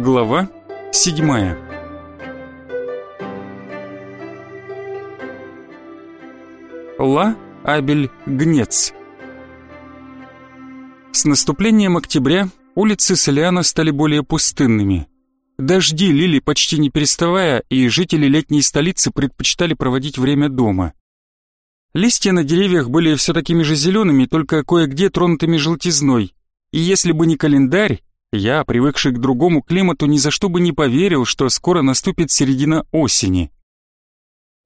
Глава седьмая Ла Абель Гнец С наступлением октября улицы Солиана стали более пустынными. Дожди лили почти не переставая, и жители летней столицы предпочитали проводить время дома. Листья на деревьях были все такими же зелеными, только кое-где тронутыми желтизной. И если бы не календарь, я, привыкший к другому климату, ни за что бы не поверил, что скоро наступит середина осени.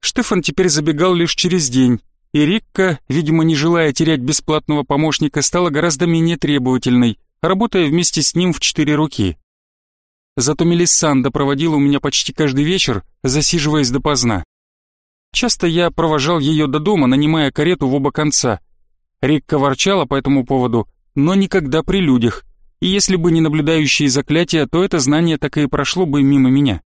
Штефан теперь забегал лишь через день, и Рикка, видимо, не желая терять бесплатного помощника, стала гораздо менее требовательной, работая вместе с ним в четыре руки. Зато Мелиссанда проводила у меня почти каждый вечер, засиживаясь допоздна. Часто я провожал ее до дома, нанимая карету в оба конца. Рикка ворчала по этому поводу, но никогда при людях, и если бы не наблюдающие заклятия, то это знание так и прошло бы мимо меня.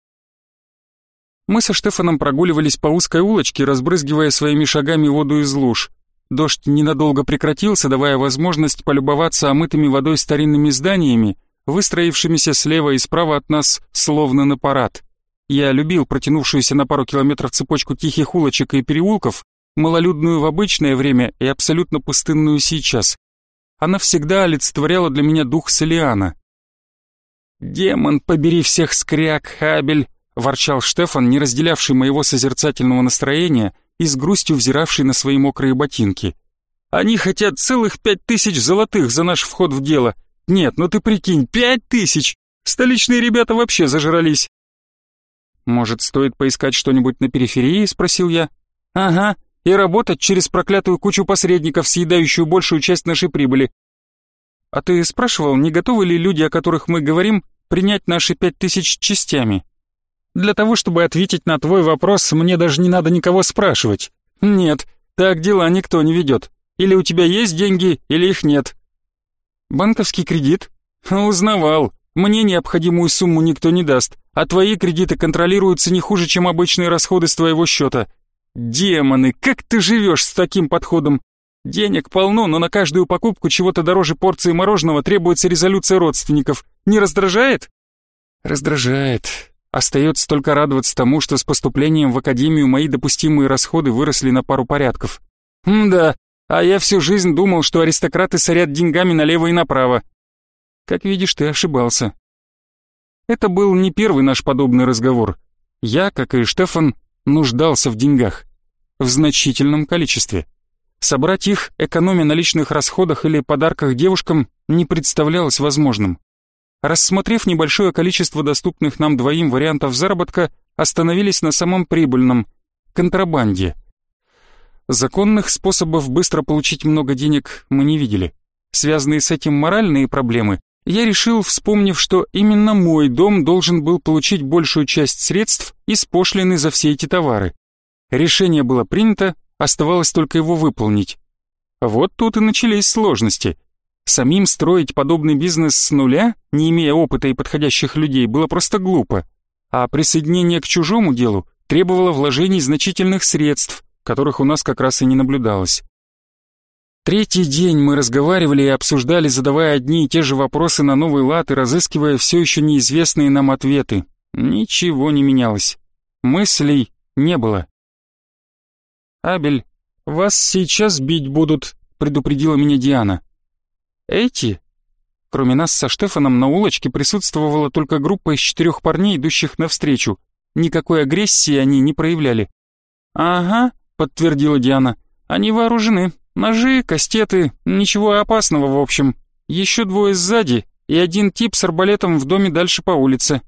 Мы со Штефаном прогуливались по узкой улочке, разбрызгивая своими шагами воду из луж. Дождь ненадолго прекратился, давая возможность полюбоваться омытыми водой старинными зданиями, выстроившимися слева и справа от нас, словно на парад. Я любил протянувшуюся на пару километров цепочку тихих улочек и переулков, малолюдную в обычное время и абсолютно пустынную сейчас она всегда олицетворяла для меня дух Селиана. «Демон, побери всех скряк, Хабель!» — ворчал Штефан, не разделявший моего созерцательного настроения и с грустью взиравший на свои мокрые ботинки. «Они хотят целых пять тысяч золотых за наш вход в дело. Нет, ну ты прикинь, пять тысяч! Столичные ребята вообще зажрались!» «Может, стоит поискать что-нибудь на периферии?» — спросил я. «Ага, и работать через проклятую кучу посредников, съедающую большую часть нашей прибыли. А ты спрашивал, не готовы ли люди, о которых мы говорим, принять наши пять тысяч частями? Для того, чтобы ответить на твой вопрос, мне даже не надо никого спрашивать. Нет, так дела никто не ведет. Или у тебя есть деньги, или их нет. Банковский кредит? Узнавал. Мне необходимую сумму никто не даст, а твои кредиты контролируются не хуже, чем обычные расходы с твоего счета. Демоны, как ты живешь с таким подходом? Денег полно, но на каждую покупку чего-то дороже порции мороженого требуется резолюция родственников. Не раздражает? Раздражает. Остается только радоваться тому, что с поступлением в академию мои допустимые расходы выросли на пару порядков. да, а я всю жизнь думал, что аристократы сорят деньгами налево и направо. Как видишь, ты ошибался. Это был не первый наш подобный разговор. Я, как и Штефан, нуждался в деньгах в значительном количестве. Собрать их, экономя на личных расходах или подарках девушкам, не представлялось возможным. Рассмотрев небольшое количество доступных нам двоим вариантов заработка, остановились на самом прибыльном – контрабанде. Законных способов быстро получить много денег мы не видели. Связанные с этим моральные проблемы, я решил, вспомнив, что именно мой дом должен был получить большую часть средств из пошлины за все эти товары. Решение было принято, оставалось только его выполнить. Вот тут и начались сложности. Самим строить подобный бизнес с нуля, не имея опыта и подходящих людей, было просто глупо. А присоединение к чужому делу требовало вложений значительных средств, которых у нас как раз и не наблюдалось. Третий день мы разговаривали и обсуждали, задавая одни и те же вопросы на новый лад и разыскивая все еще неизвестные нам ответы. Ничего не менялось. Мыслей не было. «Абель, вас сейчас бить будут», — предупредила меня Диана. «Эти?» Кроме нас со Штефаном на улочке присутствовала только группа из четырех парней, идущих навстречу. Никакой агрессии они не проявляли. «Ага», — подтвердила Диана. «Они вооружены. Ножи, кастеты, ничего опасного в общем. Еще двое сзади и один тип с арбалетом в доме дальше по улице».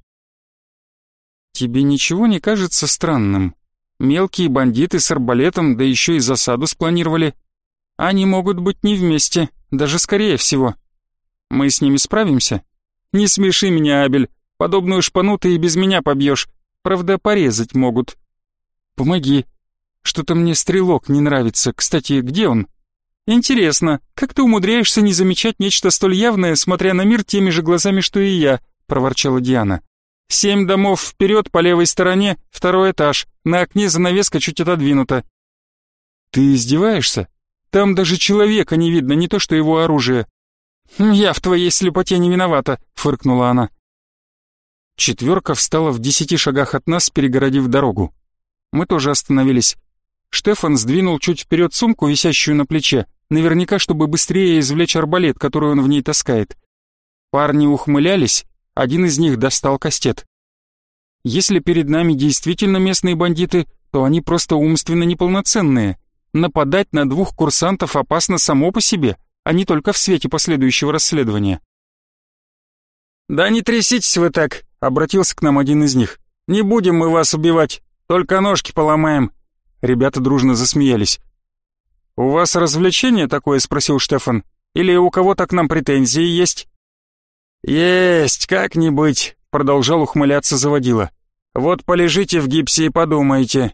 «Тебе ничего не кажется странным?» Мелкие бандиты с арбалетом, да еще и засаду спланировали. Они могут быть не вместе, даже скорее всего. Мы с ними справимся? Не смеши меня, Абель. Подобную шпану ты и без меня побьешь. Правда, порезать могут. Помоги. Что-то мне стрелок не нравится. Кстати, где он? Интересно, как ты умудряешься не замечать нечто столь явное, смотря на мир теми же глазами, что и я, проворчала Диана. Семь домов вперед по левой стороне, второй этаж. На окне занавеска чуть отодвинута. Ты издеваешься? Там даже человека не видно, не то что его оружие. Я в твоей слепоте не виновата, фыркнула она. Четверка встала в десяти шагах от нас, перегородив дорогу. Мы тоже остановились. Штефан сдвинул чуть вперед сумку, висящую на плече, наверняка, чтобы быстрее извлечь арбалет, который он в ней таскает. Парни ухмылялись, один из них достал кастет. Если перед нами действительно местные бандиты, то они просто умственно неполноценные. Нападать на двух курсантов опасно само по себе, а не только в свете последующего расследования. «Да не тряситесь вы так», — обратился к нам один из них. «Не будем мы вас убивать, только ножки поломаем». Ребята дружно засмеялись. «У вас развлечение такое?» — спросил Штефан. «Или у кого-то к нам претензии есть?» «Есть, как не быть», — продолжал ухмыляться заводила. «Вот полежите в гипсе и подумайте».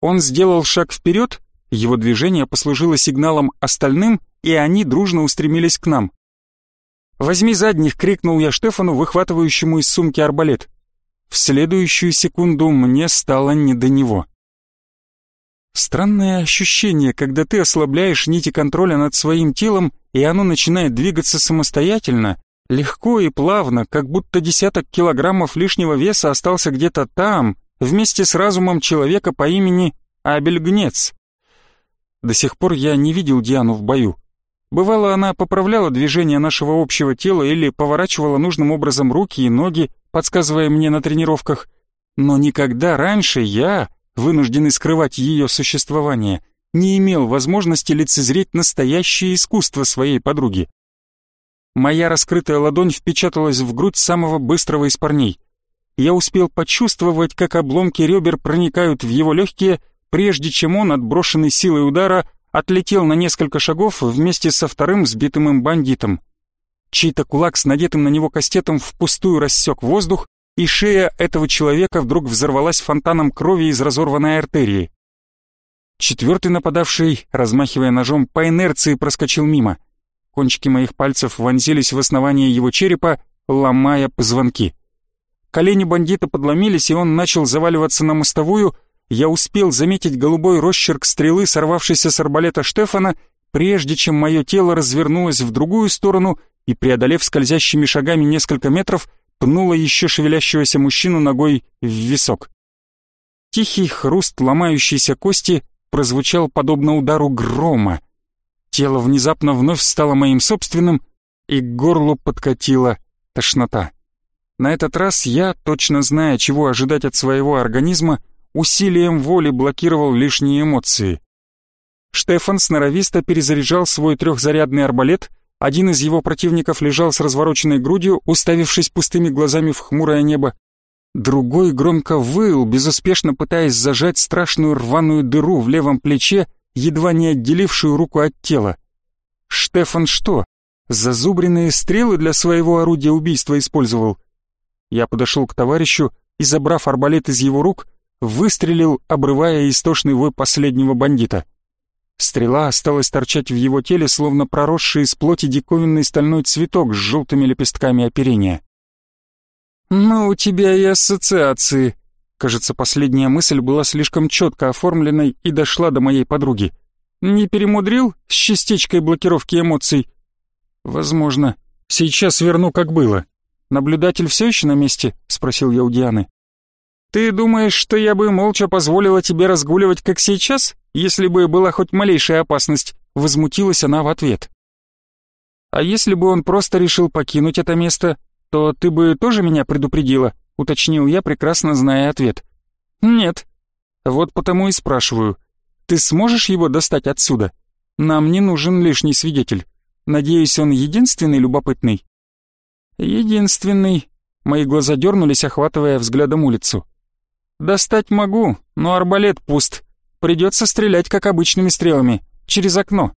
Он сделал шаг вперед, его движение послужило сигналом остальным, и они дружно устремились к нам. «Возьми задних!» — крикнул я Штефану, выхватывающему из сумки арбалет. В следующую секунду мне стало не до него. Странное ощущение, когда ты ослабляешь нити контроля над своим телом, и оно начинает двигаться самостоятельно, легко и плавно, как будто десяток килограммов лишнего веса остался где-то там, вместе с разумом человека по имени Абель Гнец. До сих пор я не видел Диану в бою. Бывало, она поправляла движение нашего общего тела или поворачивала нужным образом руки и ноги, подсказывая мне на тренировках. Но никогда раньше я, вынужденный скрывать ее существование, не имел возможности лицезреть настоящее искусство своей подруги. Моя раскрытая ладонь впечаталась в грудь самого быстрого из парней. Я успел почувствовать, как обломки ребер проникают в его легкие, прежде чем он, отброшенный силой удара, отлетел на несколько шагов вместе со вторым сбитым им бандитом. Чей-то кулак с надетым на него кастетом впустую рассек воздух, и шея этого человека вдруг взорвалась фонтаном крови из разорванной артерии. Четвертый нападавший, размахивая ножом, по инерции проскочил мимо. Кончики моих пальцев вонзились в основание его черепа, ломая позвонки. Колени бандита подломились, и он начал заваливаться на мостовую, я успел заметить голубой росчерк стрелы, сорвавшейся с арбалета Штефана, прежде чем мое тело развернулось в другую сторону и, преодолев скользящими шагами несколько метров, пнуло еще шевелящегося мужчину ногой в висок. Тихий хруст ломающейся кости прозвучал подобно удару грома. Тело внезапно вновь стало моим собственным, и к горлу подкатила тошнота. На этот раз я, точно зная, чего ожидать от своего организма, усилием воли блокировал лишние эмоции. Штефан сноровисто перезаряжал свой трехзарядный арбалет, один из его противников лежал с развороченной грудью, уставившись пустыми глазами в хмурое небо. Другой громко выл, безуспешно пытаясь зажать страшную рваную дыру в левом плече, едва не отделившую руку от тела. Штефан что, зазубренные стрелы для своего орудия убийства использовал? Я подошел к товарищу и, забрав арбалет из его рук, выстрелил, обрывая истошный вой последнего бандита. Стрела осталась торчать в его теле, словно проросший из плоти диковинный стальной цветок с желтыми лепестками оперения. «Ну, у тебя и ассоциации», Кажется, последняя мысль была слишком четко оформленной и дошла до моей подруги. Не перемудрил с частичкой блокировки эмоций? Возможно. Сейчас верну, как было. Наблюдатель все еще на месте? Спросил я у Дианы. «Ты думаешь, что я бы молча позволила тебе разгуливать, как сейчас, если бы была хоть малейшая опасность?» Возмутилась она в ответ. «А если бы он просто решил покинуть это место, то ты бы тоже меня предупредила?» Уточнил я, прекрасно зная ответ. «Нет». «Вот потому и спрашиваю. Ты сможешь его достать отсюда? Нам не нужен лишний свидетель. Надеюсь, он единственный любопытный?» «Единственный». Мои глаза дернулись, охватывая взглядом улицу. «Достать могу, но арбалет пуст. Придется стрелять, как обычными стрелами, через окно».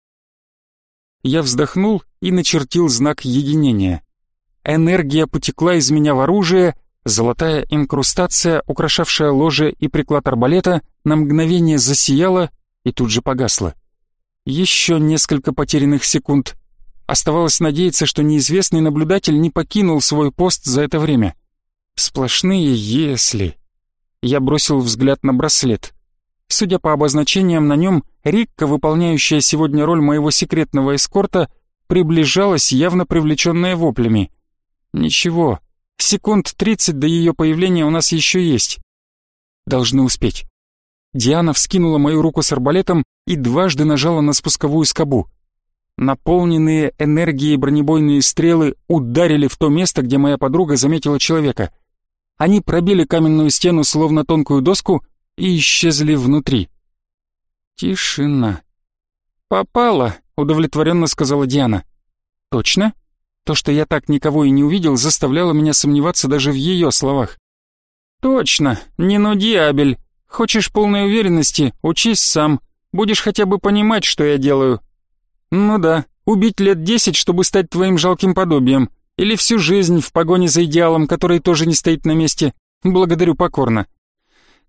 Я вздохнул и начертил знак единения. Энергия потекла из меня в оружие, золотая инкрустация, украшавшая ложе и приклад арбалета, на мгновение засияла и тут же погасла. Еще несколько потерянных секунд. Оставалось надеяться, что неизвестный наблюдатель не покинул свой пост за это время. Сплошные «если». Я бросил взгляд на браслет. Судя по обозначениям на нем, Рикка, выполняющая сегодня роль моего секретного эскорта, приближалась, явно привлеченная воплями. Ничего, Секунд тридцать до ее появления у нас еще есть. Должны успеть. Диана вскинула мою руку с арбалетом и дважды нажала на спусковую скобу. Наполненные энергией бронебойные стрелы ударили в то место, где моя подруга заметила человека. Они пробили каменную стену, словно тонкую доску, и исчезли внутри. Тишина. «Попала», — удовлетворенно сказала Диана. «Точно?» То, что я так никого и не увидел, заставляло меня сомневаться даже в ее словах. «Точно, не нуди, Абель. Хочешь полной уверенности, учись сам. Будешь хотя бы понимать, что я делаю». «Ну да, убить лет десять, чтобы стать твоим жалким подобием. Или всю жизнь в погоне за идеалом, который тоже не стоит на месте. Благодарю покорно».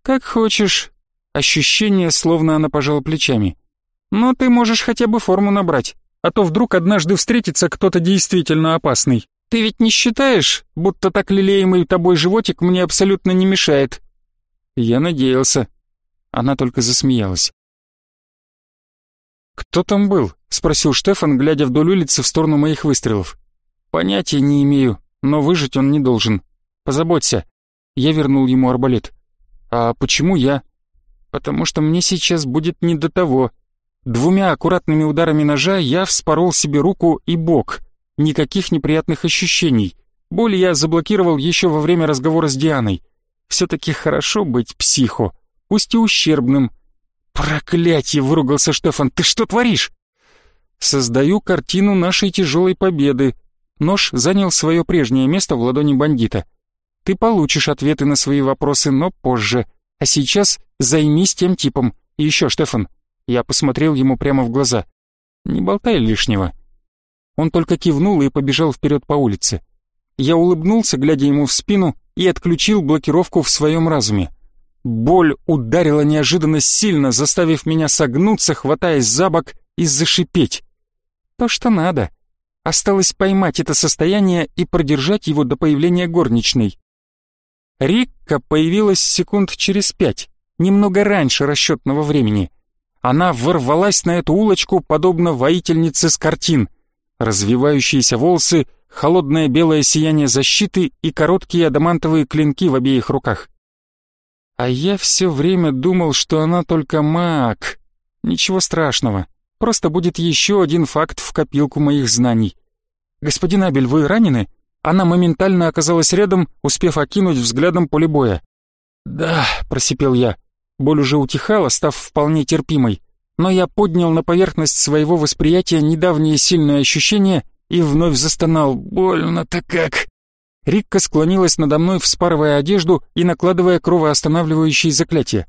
«Как хочешь». Ощущение, словно она пожала плечами. «Но ты можешь хотя бы форму набрать, а то вдруг однажды встретится кто-то действительно опасный. Ты ведь не считаешь, будто так лелеемый тобой животик мне абсолютно не мешает?» Я надеялся. Она только засмеялась. «Кто там был?» — спросил Штефан, глядя вдоль улицы в сторону моих выстрелов. «Понятия не имею, но выжить он не должен. Позаботься». Я вернул ему арбалет. «А почему я?» «Потому что мне сейчас будет не до того. Двумя аккуратными ударами ножа я вспорол себе руку и бок. Никаких неприятных ощущений. Боль я заблокировал еще во время разговора с Дианой. Все-таки хорошо быть психо, пусть и ущербным. «Проклятье!» — выругался Штефан. «Ты что творишь?» «Создаю картину нашей тяжелой победы». Нож занял свое прежнее место в ладони бандита. «Ты получишь ответы на свои вопросы, но позже. А сейчас займись тем типом. И еще, Штефан, я посмотрел ему прямо в глаза. «Не болтай лишнего». Он только кивнул и побежал вперед по улице. Я улыбнулся, глядя ему в спину, и отключил блокировку в своем разуме. Боль ударила неожиданно сильно, заставив меня согнуться, хватаясь за бок и зашипеть. То, что надо. Осталось поймать это состояние и продержать его до появления горничной. Рикка появилась секунд через пять, немного раньше расчетного времени — она ворвалась на эту улочку, подобно воительнице с картин. Развивающиеся волосы, холодное белое сияние защиты и короткие адамантовые клинки в обеих руках. А я все время думал, что она только маг. Ничего страшного, просто будет еще один факт в копилку моих знаний. «Господин Абель, вы ранены?» Она моментально оказалась рядом, успев окинуть взглядом поле боя. «Да», — просипел я, Боль уже утихала, став вполне терпимой, но я поднял на поверхность своего восприятия недавние сильные ощущения и вновь застонал. «Больно-то как!» Рикка склонилась надо мной, вспарывая одежду и накладывая кровоостанавливающие заклятия.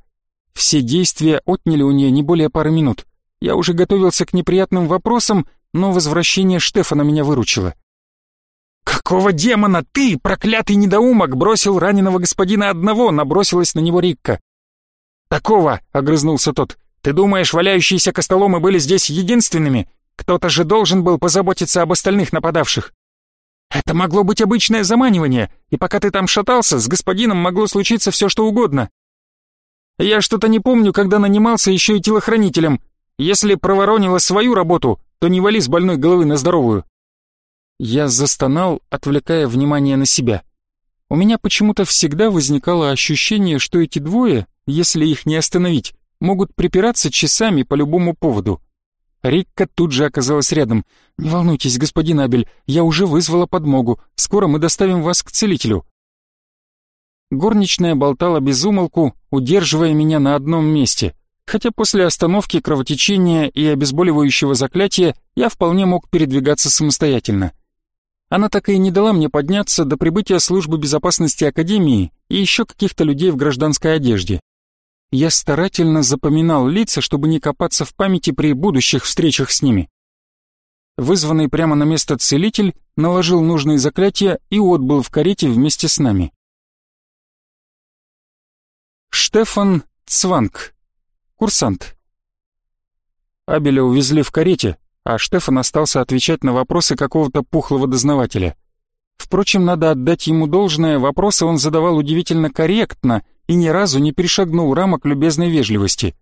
Все действия отняли у нее не более пары минут. Я уже готовился к неприятным вопросам, но возвращение Штефана меня выручило. «Какого демона ты, проклятый недоумок, бросил раненого господина одного?» — набросилась на него Рикка. «Такого!» — огрызнулся тот. «Ты думаешь, валяющиеся костоломы были здесь единственными? Кто-то же должен был позаботиться об остальных нападавших!» «Это могло быть обычное заманивание, и пока ты там шатался, с господином могло случиться все, что угодно. Я что-то не помню, когда нанимался еще и телохранителем. Если проворонила свою работу, то не вали с больной головы на здоровую». Я застонал, отвлекая внимание на себя. У меня почему-то всегда возникало ощущение, что эти двое если их не остановить, могут припираться часами по любому поводу. Рикка тут же оказалась рядом. «Не волнуйтесь, господин Абель, я уже вызвала подмогу. Скоро мы доставим вас к целителю». Горничная болтала без умолку, удерживая меня на одном месте, хотя после остановки кровотечения и обезболивающего заклятия я вполне мог передвигаться самостоятельно. Она так и не дала мне подняться до прибытия службы безопасности Академии и еще каких-то людей в гражданской одежде я старательно запоминал лица, чтобы не копаться в памяти при будущих встречах с ними. Вызванный прямо на место целитель наложил нужные заклятия и отбыл в карете вместе с нами. Штефан Цванг, курсант. Абеля увезли в карете, а Штефан остался отвечать на вопросы какого-то пухлого дознавателя. Впрочем, надо отдать ему должное, вопросы он задавал удивительно корректно и ни разу не перешагнул рамок любезной вежливости.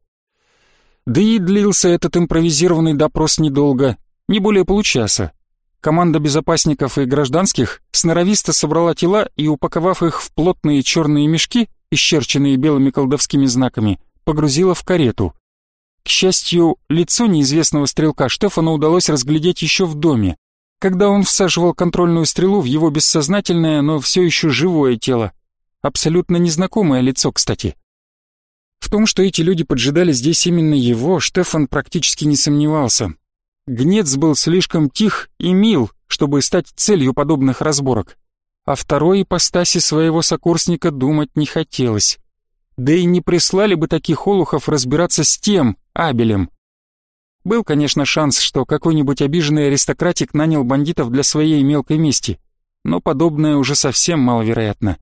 Да и длился этот импровизированный допрос недолго, не более получаса. команда безопасников и гражданских сноровисто собрала тела и, упаковав их в плотные черные мешки, исчерченные белыми колдовскими знаками, погрузила в карету. К счастью, лицо неизвестного стрелка Штефану удалось разглядеть еще в доме, когда он всаживал контрольную стрелу в его бессознательное, но все еще живое тело. Абсолютно незнакомое лицо, кстати. В том, что эти люди поджидали здесь именно его, Штефан практически не сомневался. Гнец был слишком тих и мил, чтобы стать целью подобных разборок. О второй ипостаси своего сокурсника думать не хотелось. Да и не прислали бы таких олухов разбираться с тем, Абелем. Был, конечно, шанс, что какой-нибудь обиженный аристократик нанял бандитов для своей мелкой мести, но подобное уже совсем маловероятно.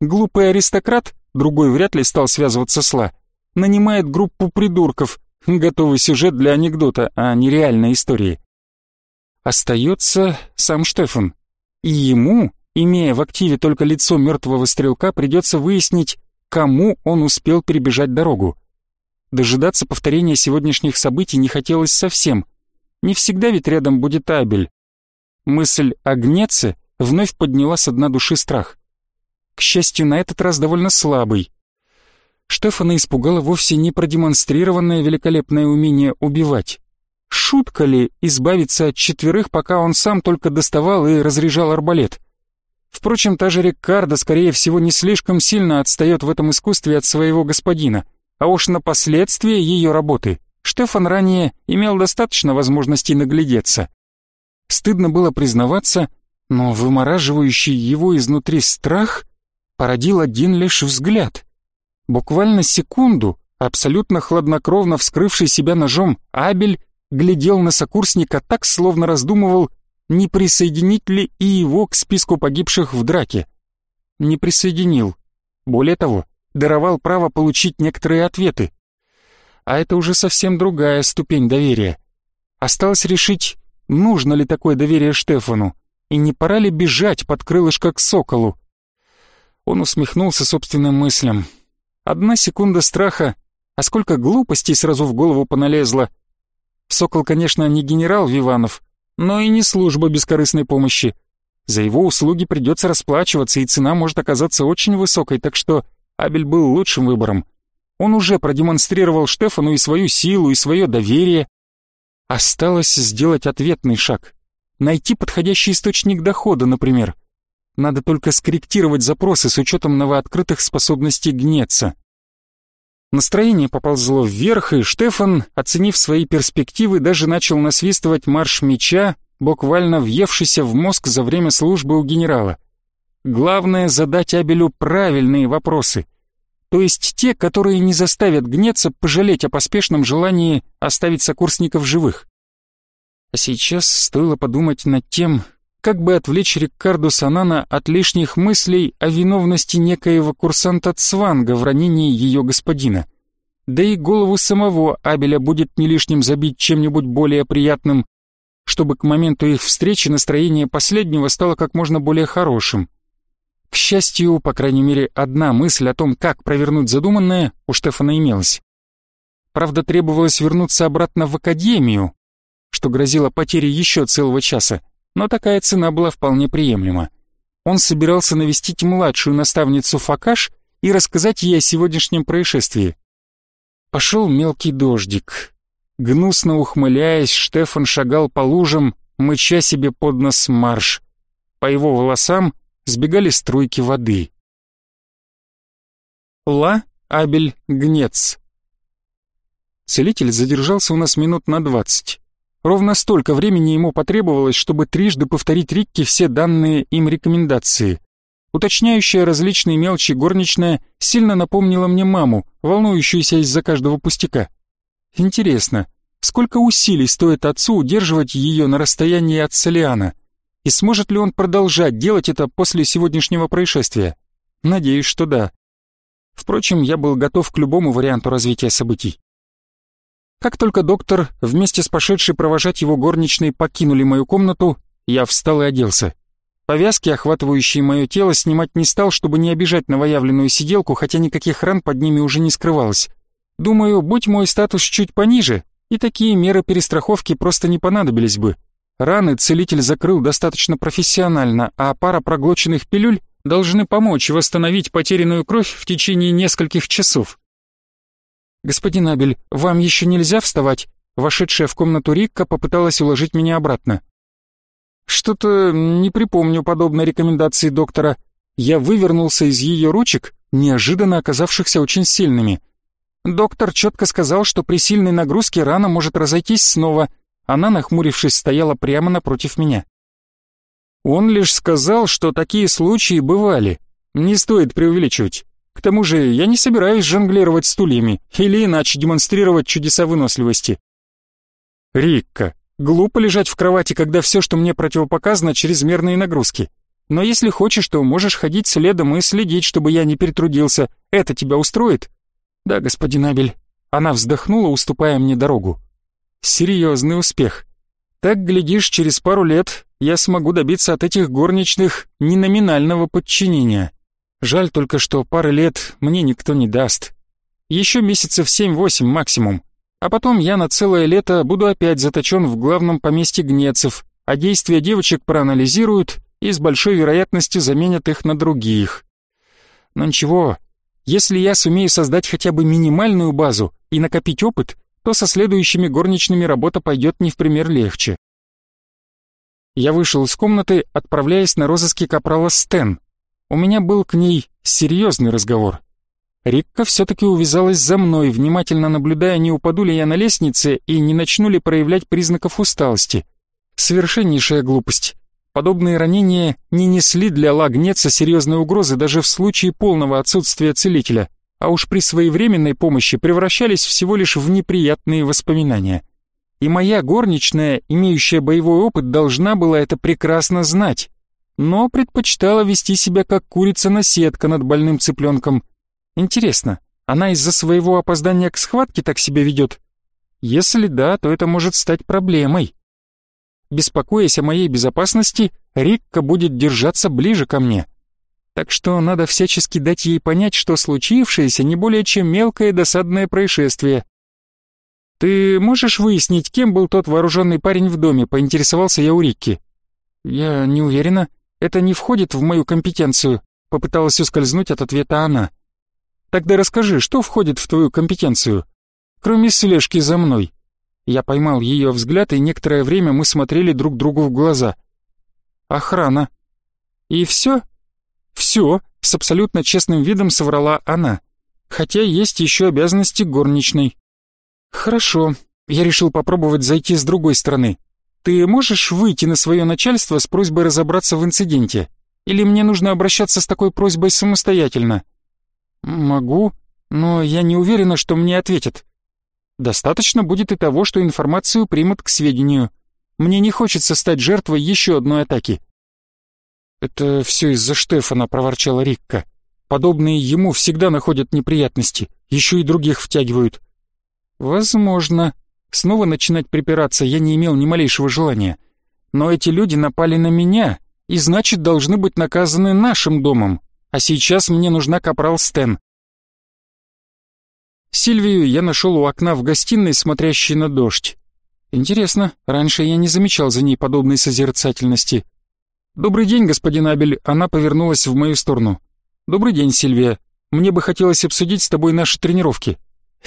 Глупый аристократ, другой вряд ли стал связываться с Ла, нанимает группу придурков, готовый сюжет для анекдота, а не реальной истории. Остается сам Штефан, и ему, имея в активе только лицо мертвого стрелка, придется выяснить, кому он успел перебежать дорогу. Дожидаться повторения сегодняшних событий не хотелось совсем. Не всегда ведь рядом будет Абель. Мысль о Гнеце вновь подняла с дна души страх. К счастью, на этот раз довольно слабый. Штефана испугало вовсе не продемонстрированное великолепное умение убивать. Шутка ли избавиться от четверых, пока он сам только доставал и разряжал арбалет? Впрочем, та же Риккарда, скорее всего, не слишком сильно отстает в этом искусстве от своего господина, а уж на последствия ее работы Штефан ранее имел достаточно возможностей наглядеться. Стыдно было признаваться, но вымораживающий его изнутри страх породил один лишь взгляд. Буквально секунду, абсолютно хладнокровно вскрывший себя ножом, Абель глядел на сокурсника так, словно раздумывал, не присоединить ли и его к списку погибших в драке. Не присоединил. Более того, даровал право получить некоторые ответы. А это уже совсем другая ступень доверия. Осталось решить, нужно ли такое доверие Штефану, и не пора ли бежать под крылышко к соколу. Он усмехнулся собственным мыслям. Одна секунда страха, а сколько глупостей сразу в голову поналезло. Сокол, конечно, не генерал Виванов, но и не служба бескорыстной помощи. За его услуги придется расплачиваться, и цена может оказаться очень высокой, так что Абель был лучшим выбором. Он уже продемонстрировал Штефану и свою силу, и свое доверие. Осталось сделать ответный шаг. Найти подходящий источник дохода, например. Надо только скорректировать запросы с учетом новооткрытых способностей гнеться. Настроение поползло вверх, и Штефан, оценив свои перспективы, даже начал насвистывать марш меча, буквально въевшийся в мозг за время службы у генерала. Главное — задать Абелю правильные вопросы. То есть те, которые не заставят гнеться пожалеть о поспешном желании оставить сокурсников живых. А сейчас стоило подумать над тем, как бы отвлечь Риккарду Санана от лишних мыслей о виновности некоего курсанта Цванга в ранении ее господина. Да и голову самого Абеля будет не лишним забить чем-нибудь более приятным, чтобы к моменту их встречи настроение последнего стало как можно более хорошим. К счастью, по крайней мере, одна мысль о том, как провернуть задуманное, у Штефана имелась. Правда, требовалось вернуться обратно в академию, что грозило потерей еще целого часа, но такая цена была вполне приемлема. Он собирался навестить младшую наставницу Факаш и рассказать ей о сегодняшнем происшествии. Пошел мелкий дождик. Гнусно ухмыляясь, Штефан шагал по лужам, мыча себе под нос марш. По его волосам сбегали струйки воды. Ла Абель Гнец Целитель задержался у нас минут на двадцать. Ровно столько времени ему потребовалось, чтобы трижды повторить Рикке все данные им рекомендации. Уточняющая различные мелочи горничная сильно напомнила мне маму, волнующуюся из-за каждого пустяка. Интересно, сколько усилий стоит отцу удерживать ее на расстоянии от Солиана? И сможет ли он продолжать делать это после сегодняшнего происшествия? Надеюсь, что да. Впрочем, я был готов к любому варианту развития событий. Как только доктор вместе с пошедшей провожать его горничной покинули мою комнату, я встал и оделся. Повязки, охватывающие мое тело, снимать не стал, чтобы не обижать новоявленную сиделку, хотя никаких ран под ними уже не скрывалось. Думаю, будь мой статус чуть пониже, и такие меры перестраховки просто не понадобились бы. Раны целитель закрыл достаточно профессионально, а пара проглоченных пилюль должны помочь восстановить потерянную кровь в течение нескольких часов. «Господин Абель, вам еще нельзя вставать?» Вошедшая в комнату Рикка попыталась уложить меня обратно. «Что-то не припомню подобной рекомендации доктора. Я вывернулся из ее ручек, неожиданно оказавшихся очень сильными. Доктор четко сказал, что при сильной нагрузке рана может разойтись снова. Она, нахмурившись, стояла прямо напротив меня. Он лишь сказал, что такие случаи бывали. Не стоит преувеличивать. К тому же я не собираюсь жонглировать стульями или иначе демонстрировать чудеса выносливости. Рикка, глупо лежать в кровати, когда все, что мне противопоказано, чрезмерные нагрузки. Но если хочешь, то можешь ходить следом и следить, чтобы я не перетрудился. Это тебя устроит? Да, господин Абель. Она вздохнула, уступая мне дорогу. Серьезный успех. Так, глядишь, через пару лет я смогу добиться от этих горничных неноминального подчинения. Жаль только, что пары лет мне никто не даст. Еще месяцев семь-восемь максимум. А потом я на целое лето буду опять заточен в главном поместье Гнецев, а действия девочек проанализируют и с большой вероятностью заменят их на других. Но ничего, если я сумею создать хотя бы минимальную базу и накопить опыт, то со следующими горничными работа пойдет не в пример легче. Я вышел из комнаты, отправляясь на розыски капрала Стен. У меня был к ней серьезный разговор. Рикка все-таки увязалась за мной, внимательно наблюдая, не упаду ли я на лестнице и не начну ли проявлять признаков усталости. Совершеннейшая глупость. Подобные ранения не несли для Лагнеца серьезной угрозы даже в случае полного отсутствия целителя а уж при своевременной помощи превращались всего лишь в неприятные воспоминания. И моя горничная, имеющая боевой опыт, должна была это прекрасно знать, но предпочитала вести себя как курица-наседка над больным цыпленком. Интересно, она из-за своего опоздания к схватке так себя ведет? Если да, то это может стать проблемой. Беспокоясь о моей безопасности, Рикка будет держаться ближе ко мне — так что надо всячески дать ей понять, что случившееся не более чем мелкое досадное происшествие. «Ты можешь выяснить, кем был тот вооруженный парень в доме?» — поинтересовался я у Рикки. «Я не уверена. Это не входит в мою компетенцию», — попыталась ускользнуть от ответа она. «Тогда расскажи, что входит в твою компетенцию? Кроме слежки за мной». Я поймал ее взгляд, и некоторое время мы смотрели друг другу в глаза. «Охрана». «И все?» «Все», — с абсолютно честным видом соврала она. «Хотя есть еще обязанности горничной». «Хорошо, я решил попробовать зайти с другой стороны. Ты можешь выйти на свое начальство с просьбой разобраться в инциденте? Или мне нужно обращаться с такой просьбой самостоятельно?» «Могу, но я не уверена, что мне ответят. Достаточно будет и того, что информацию примут к сведению. Мне не хочется стать жертвой еще одной атаки. «Это все из-за Штефана», — проворчала Рикка. «Подобные ему всегда находят неприятности, еще и других втягивают». «Возможно. Снова начинать припираться я не имел ни малейшего желания. Но эти люди напали на меня, и значит, должны быть наказаны нашим домом. А сейчас мне нужна капрал Стен». Сильвию я нашел у окна в гостиной, смотрящей на дождь. Интересно, раньше я не замечал за ней подобной созерцательности. «Добрый день, господин Абель», она повернулась в мою сторону. «Добрый день, Сильвия. Мне бы хотелось обсудить с тобой наши тренировки».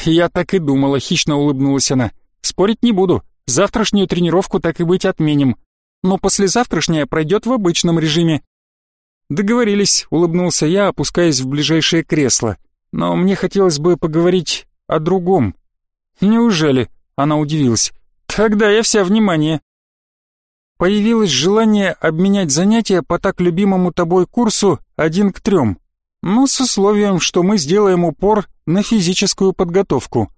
«Я так и думала», — хищно улыбнулась она. «Спорить не буду. Завтрашнюю тренировку так и быть отменим. Но послезавтрашняя пройдет в обычном режиме». «Договорились», — улыбнулся я, опускаясь в ближайшее кресло. «Но мне хотелось бы поговорить о другом». «Неужели?» — она удивилась. «Тогда я вся внимание» появилось желание обменять занятия по так любимому тобой курсу один к трем, но с условием, что мы сделаем упор на физическую подготовку.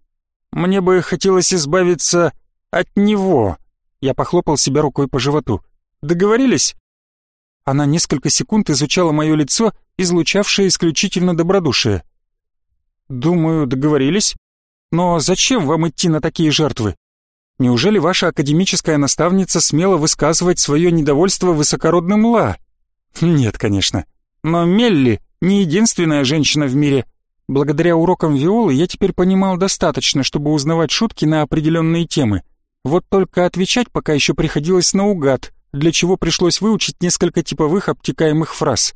Мне бы хотелось избавиться от него. Я похлопал себя рукой по животу. Договорились? Она несколько секунд изучала мое лицо, излучавшее исключительно добродушие. Думаю, договорились. Но зачем вам идти на такие жертвы? Неужели ваша академическая наставница смела высказывать свое недовольство высокородным Ла? Нет, конечно. Но Мелли не единственная женщина в мире. Благодаря урокам Виолы я теперь понимал достаточно, чтобы узнавать шутки на определенные темы. Вот только отвечать пока еще приходилось наугад, для чего пришлось выучить несколько типовых обтекаемых фраз.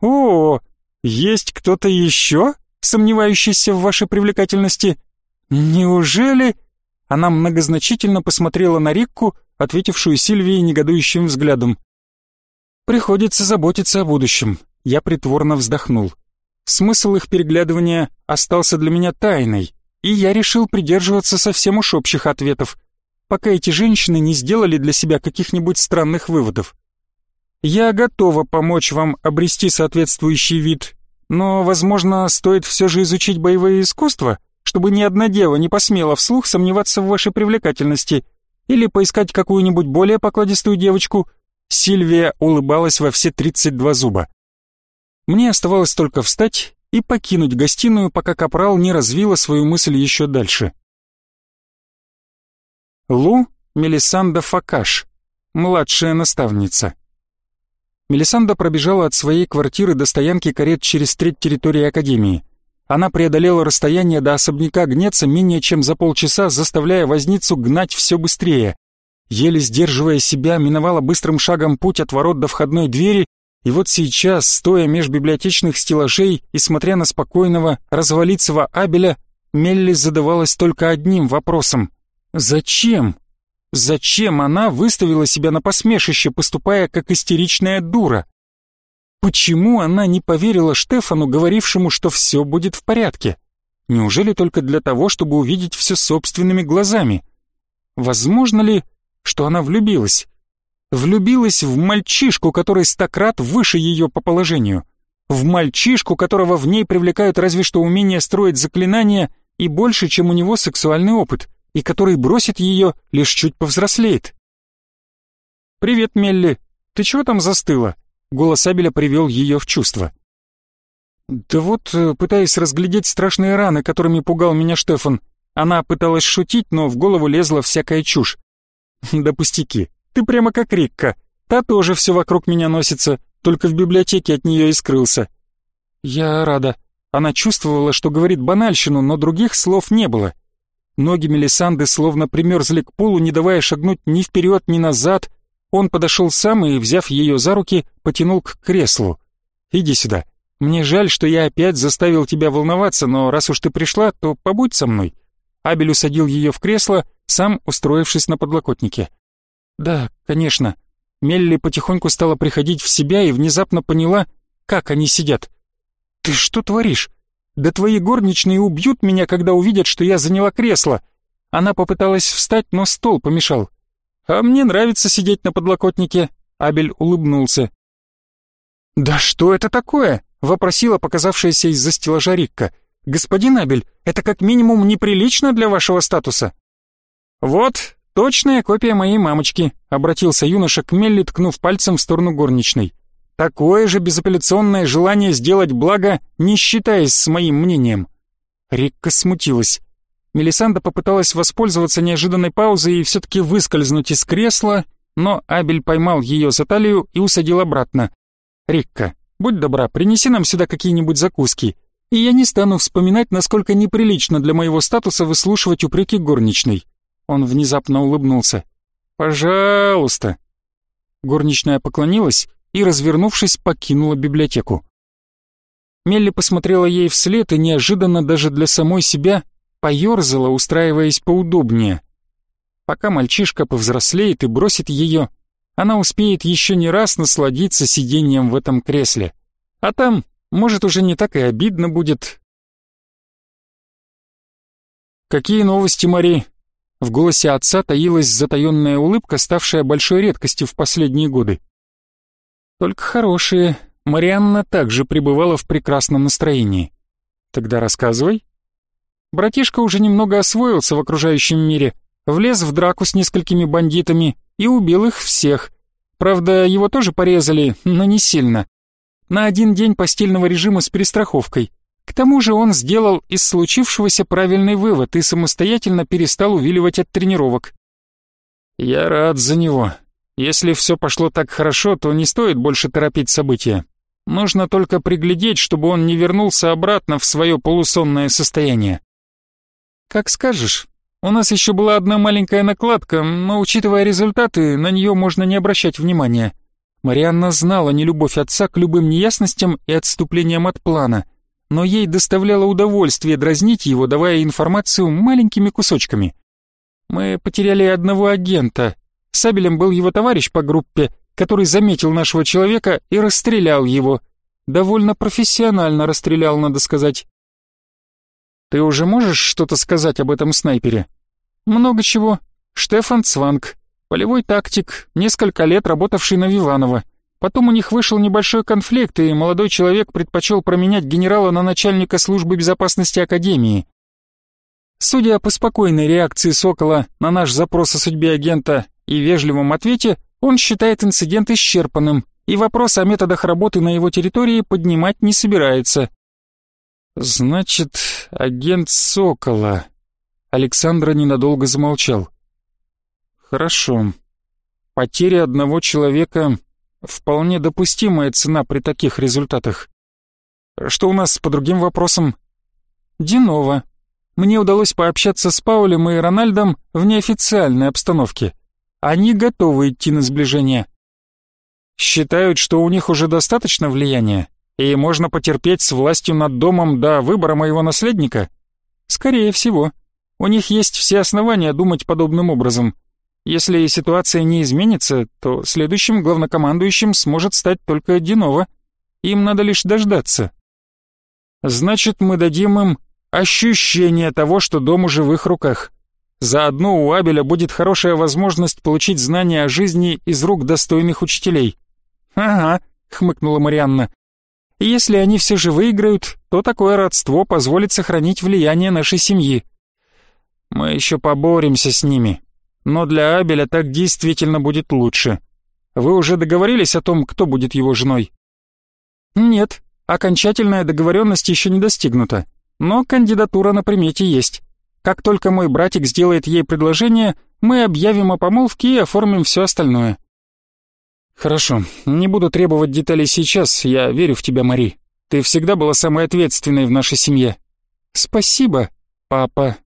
«О, есть кто-то еще, сомневающийся в вашей привлекательности? Неужели...» Она многозначительно посмотрела на Рикку, ответившую Сильвии негодующим взглядом. «Приходится заботиться о будущем», — я притворно вздохнул. Смысл их переглядывания остался для меня тайной, и я решил придерживаться совсем уж общих ответов, пока эти женщины не сделали для себя каких-нибудь странных выводов. Я готова помочь вам обрести соответствующий вид, но, возможно, стоит все же изучить боевое искусство, чтобы ни одна дева не посмела вслух сомневаться в вашей привлекательности, или поискать какую-нибудь более покладистую девочку. Сильвия улыбалась во все 32 зуба. Мне оставалось только встать и покинуть гостиную, пока Капрал не развила свою мысль еще дальше. Лу Мелисанда Факаш, младшая наставница. Мелисанда пробежала от своей квартиры до стоянки карет через треть территории Академии. Она преодолела расстояние до особняка Гнеца менее чем за полчаса, заставляя возницу гнать все быстрее. Еле сдерживая себя, миновала быстрым шагом путь от ворот до входной двери и вот сейчас, стоя меж библиотечных стеллажей и смотря на спокойного, развалицего Абеля, Мелли задавалась только одним вопросом. Зачем? Зачем она выставила себя на посмешище, поступая как истеричная дура? Почему она не поверила Штефану, говорившему, что все будет в порядке? Неужели только для того, чтобы увидеть все собственными глазами? Возможно ли, что она влюбилась? Влюбилась в мальчишку, который стократ выше ее по положению, в мальчишку, которого в ней привлекают разве что умение строить заклинания и больше, чем у него сексуальный опыт, и который бросит ее, лишь чуть повзрослеет. «Привет, Мелли, ты чего там застыла?» Голос Абеля привел ее в чувство. «Да вот, э, пытаясь разглядеть страшные раны, которыми пугал меня Штефан. Она пыталась шутить, но в голову лезла всякая чушь. Да пустяки. Ты прямо как Рикка. Та тоже все вокруг меня носится, только в библиотеке от нее и скрылся. Я рада. Она чувствовала, что говорит банальщину, но других слов не было. Ноги Мелисанды словно примерзли к полу, не давая шагнуть ни вперед, ни назад. Он подошел сам и, взяв ее за руки, потянул к креслу. «Иди сюда. Мне жаль, что я опять заставил тебя волноваться, но раз уж ты пришла, то побудь со мной». Абель усадил ее в кресло, сам устроившись на подлокотнике. Да, конечно. Мелли потихоньку стала приходить в себя и внезапно поняла, как они сидят. Ты что творишь? Да твои горничные убьют меня, когда увидят, что я заняла кресло. Она попыталась встать, но стол помешал. А мне нравится сидеть на подлокотнике. Абель улыбнулся. «Да что это такое?» — вопросила показавшаяся из-за стеллажа Рикка. «Господин Абель, это как минимум неприлично для вашего статуса». «Вот, «Точная копия моей мамочки», — обратился юноша к Мелли, ткнув пальцем в сторону горничной. «Такое же безапелляционное желание сделать благо, не считаясь с моим мнением». Рикка смутилась. Мелисанда попыталась воспользоваться неожиданной паузой и все-таки выскользнуть из кресла, но Абель поймал ее за талию и усадил обратно. «Рикка, будь добра, принеси нам сюда какие-нибудь закуски, и я не стану вспоминать, насколько неприлично для моего статуса выслушивать упреки горничной». Он внезапно улыбнулся. «Пожалуйста!» Горничная поклонилась и, развернувшись, покинула библиотеку. Мелли посмотрела ей вслед и неожиданно даже для самой себя поерзала, устраиваясь поудобнее. Пока мальчишка повзрослеет и бросит ее, она успеет еще не раз насладиться сидением в этом кресле. А там, может, уже не так и обидно будет. «Какие новости, Мари?» В голосе отца таилась затаённая улыбка, ставшая большой редкостью в последние годы. Только хорошие. Марианна также пребывала в прекрасном настроении. Тогда рассказывай. Братишка уже немного освоился в окружающем мире, влез в драку с несколькими бандитами и убил их всех. Правда, его тоже порезали, но не сильно. На один день постельного режима с перестраховкой. К тому же он сделал из случившегося правильный вывод и самостоятельно перестал увиливать от тренировок. «Я рад за него. Если все пошло так хорошо, то не стоит больше торопить события. Нужно только приглядеть, чтобы он не вернулся обратно в свое полусонное состояние». «Как скажешь. У нас еще была одна маленькая накладка, но, учитывая результаты, на нее можно не обращать внимания. Марианна знала нелюбовь отца к любым неясностям и отступлениям от плана, но ей доставляло удовольствие дразнить его, давая информацию маленькими кусочками. Мы потеряли одного агента. Сабелем был его товарищ по группе, который заметил нашего человека и расстрелял его. Довольно профессионально расстрелял, надо сказать. Ты уже можешь что-то сказать об этом снайпере? Много чего. Штефан Цванг, полевой тактик, несколько лет работавший на Виванова. Потом у них вышел небольшой конфликт, и молодой человек предпочел променять генерала на начальника службы безопасности Академии. Судя по спокойной реакции Сокола на наш запрос о судьбе агента и вежливом ответе, он считает инцидент исчерпанным, и вопрос о методах работы на его территории поднимать не собирается. «Значит, агент Сокола...» Александра ненадолго замолчал. «Хорошо. Потеря одного человека — вполне допустимая цена при таких результатах. Что у нас по другим вопросам?» «Динова. Мне удалось пообщаться с Паулем и Рональдом в неофициальной обстановке. Они готовы идти на сближение. Считают, что у них уже достаточно влияния?» И можно потерпеть с властью над домом до выбора моего наследника? Скорее всего. У них есть все основания думать подобным образом. Если ситуация не изменится, то следующим главнокомандующим сможет стать только Динова. Им надо лишь дождаться. Значит, мы дадим им ощущение того, что дом уже в их руках. Заодно у Абеля будет хорошая возможность получить знания о жизни из рук достойных учителей. «Ага», — хмыкнула Марианна. Если они все же выиграют, то такое родство позволит сохранить влияние нашей семьи. Мы еще поборемся с ними. Но для Абеля так действительно будет лучше. Вы уже договорились о том, кто будет его женой? Нет, окончательная договоренность еще не достигнута. Но кандидатура на примете есть. Как только мой братик сделает ей предложение, мы объявим о помолвке и оформим все остальное. «Хорошо, не буду требовать деталей сейчас, я верю в тебя, Мари. Ты всегда была самой ответственной в нашей семье». «Спасибо, папа